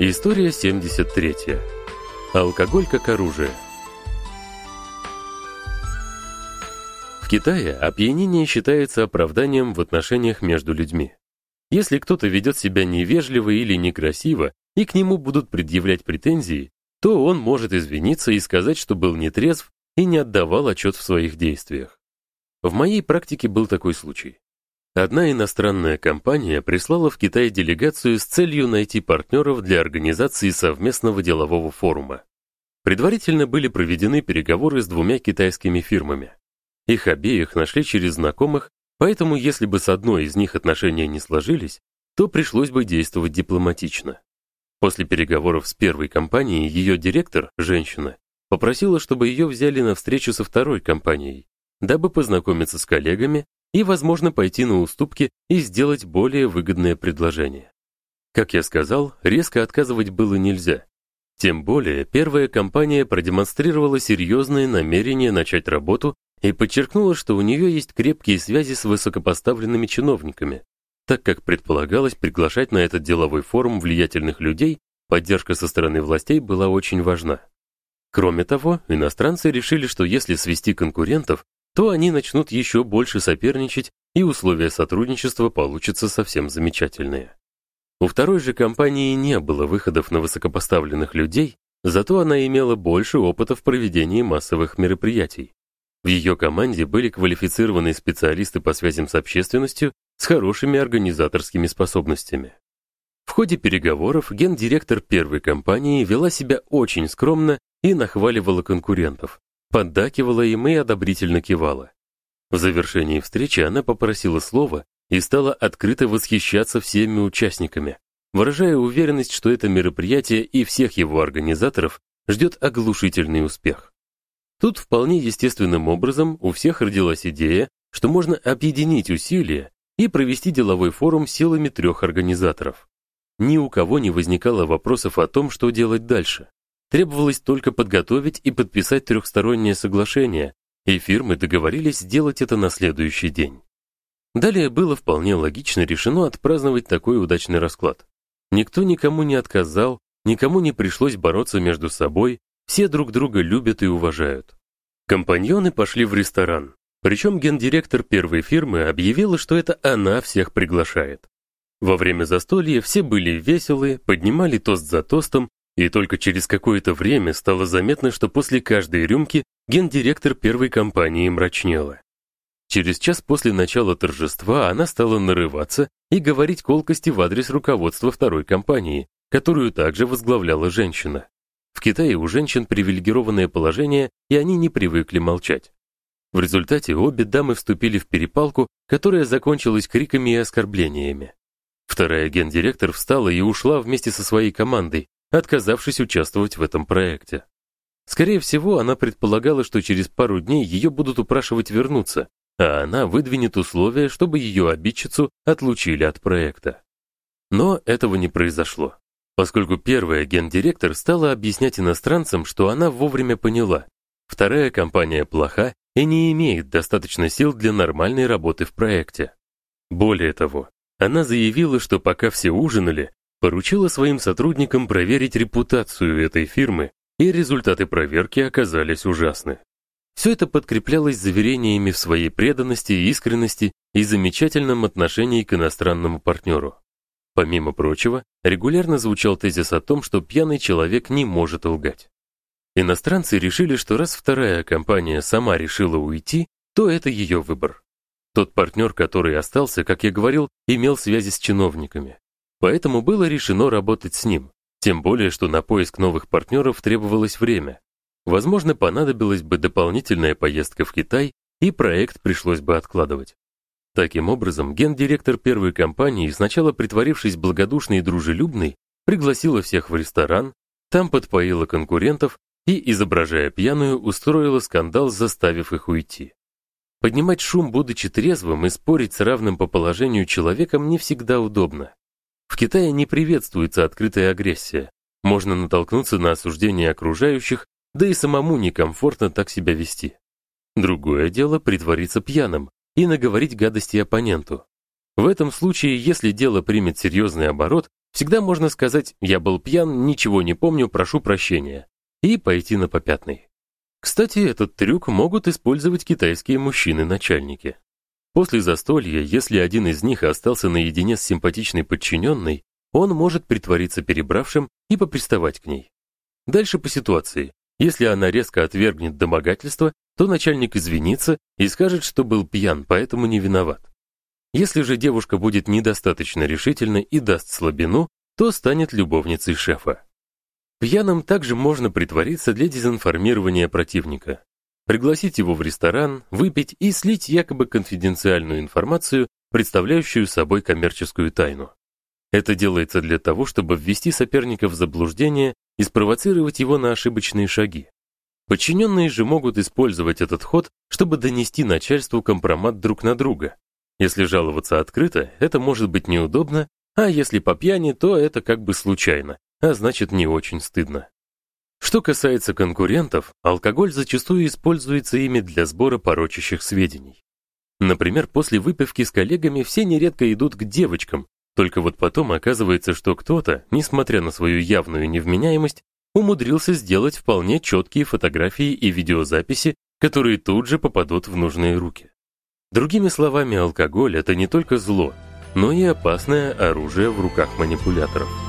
История 73. Алкоголь как оружие. В Китае опьянение считается оправданием в отношениях между людьми. Если кто-то ведет себя невежливо или некрасиво, и к нему будут предъявлять претензии, то он может извиниться и сказать, что был нетрезв и не отдавал отчет в своих действиях. В моей практике был такой случай. Одна иностранная компания прислала в Китай делегацию с целью найти партнеров для организации совместного делового форума. Предварительно были проведены переговоры с двумя китайскими фирмами. Их обеих нашли через знакомых, поэтому если бы с одной из них отношения не сложились, то пришлось бы действовать дипломатично. После переговоров с первой компанией ее директор, женщина, попросила, чтобы ее взяли на встречу со второй компанией, дабы познакомиться с коллегами и, возможно, пойти на уступки и сделать более выгодное предложение. Как я сказал, резко отказывать было нельзя. Тем более, первая компания продемонстрировала серьезные намерения начать работу и подчеркнула, что у нее есть крепкие связи с высокопоставленными чиновниками. Так как предполагалось приглашать на этот деловой форум влиятельных людей, поддержка со стороны властей была очень важна. Кроме того, иностранцы решили, что если свести конкурентов, то они начнут еще больше соперничать, и условия сотрудничества получатся совсем замечательные. У второй же компании не было выходов на высокопоставленных людей, зато она имела больше опыта в проведении массовых мероприятий. В ее команде были квалифицированные специалисты по связям с общественностью с хорошими организаторскими способностями. В ходе переговоров гендиректор первой компании вела себя очень скромно и нахваливала конкурентов, поддакивала им и одобрительно кивала. В завершении встречи она попросила слова и стала открыто восхищаться всеми участниками, выражая уверенность, что это мероприятие и всех его организаторов ждет оглушительный успех. Тут вполне естественным образом у всех родилась идея, что можно объединить усилия и провести деловой форум силами трех организаторов. Ни у кого не возникало вопросов о том, что делать дальше. Требовалось только подготовить и подписать трехстороннее соглашение, и фирмы договорились сделать это на следующий день. Далее было вполне логично решено отпраздновать такой удачный расклад. Никто никому не отказал, никому не пришлось бороться между собой, все друг друга любят и уважают. Компаньоны пошли в ресторан. Причем гендиректор первой фирмы объявила, что это она всех приглашает. Во время застолья все были веселы, поднимали тост за тостом и только через какое-то время стало заметно, что после каждой рюмки гендиректор первой компании мрачнела. Через час после начала торжества она стала нарываться и говорить колкости в адрес руководства второй компании, которую также возглавляла женщина. В Китае у женщин привилегированное положение, и они не привыкли молчать. В результате обе дамы вступили в перепалку, которая закончилась криками и оскорблениями. Вторая гендиректор встала и ушла вместе со своей командой, отказавшись участвовать в этом проекте. Скорее всего, она предполагала, что через пару дней ее будут упрашивать вернуться, а она выдвинет условия, чтобы ее обидчицу отлучили от проекта. Но этого не произошло, поскольку первая гендиректор стала объяснять иностранцам, что она вовремя поняла. Вторая компания плоха и не имеет достаточно сил для нормальной работы в проекте. Более того, она заявила, что пока все ужинали, поручила своим сотрудникам проверить репутацию этой фирмы, и результаты проверки оказались ужасны. Все это подкреплялось заверениями в своей преданности, искренности и замечательном отношении к иностранному партнеру. Помимо прочего, регулярно звучал тезис о том, что пьяный человек не может лгать. Иностранцы решили, что раз вторая компания сама решила уйти, то это ее выбор. Тот партнер, который остался, как я говорил, имел связи с чиновниками. Поэтому было решено работать с ним, тем более что на поиск новых партнеров требовалось время. Возможно, понадобилась бы дополнительная поездка в Китай, и проект пришлось бы откладывать. Таким образом, гендиректор первой компании, сначала притворившись благодушной и дружелюбной, пригласила всех в ресторан, там подпоила конкурентов и, изображая пьяную, устроила скандал, заставив их уйти. Поднимать шум, будучи трезвым, и спорить с равным по положению человеком не всегда удобно. В Китае не приветствуется открытая агрессия. Можно натолкнуться на осуждение окружающих, да и самому некомфортно так себя вести. Другое дело притвориться пьяным и наговорить гадости оппоненту. В этом случае, если дело примет серьезный оборот, Всегда можно сказать «я был пьян, ничего не помню, прошу прощения» и пойти на попятный. Кстати, этот трюк могут использовать китайские мужчины-начальники. После застолья, если один из них остался наедине с симпатичной подчиненной, он может притвориться перебравшим и поприставать к ней. Дальше по ситуации. Если она резко отвергнет домогательство, то начальник извинится и скажет, что был пьян, поэтому не виноват. Если же девушка будет недостаточно решительна и даст слабину, то станет любовницей шефа. Пьяным также можно притвориться для дезинформирования противника. Пригласить его в ресторан, выпить и слить якобы конфиденциальную информацию, представляющую собой коммерческую тайну. Это делается для того, чтобы ввести соперника в заблуждение и спровоцировать его на ошибочные шаги. Подчиненные же могут использовать этот ход, чтобы донести начальству компромат друг на друга, если жаловаться открыто, это может быть неудобно, а если по пьяни, то это как бы случайно, а значит не очень стыдно. Что касается конкурентов, алкоголь зачастую используется ими для сбора порочащих сведений. Например, после выпивки с коллегами все нередко идут к девочкам, только вот потом оказывается, что кто-то, несмотря на свою явную невменяемость, умудрился сделать вполне четкие фотографии и видеозаписи, которые тут же попадут в нужные руки. Другими словами, алкоголь это не только зло, но и опасное оружие в руках манипуляторов.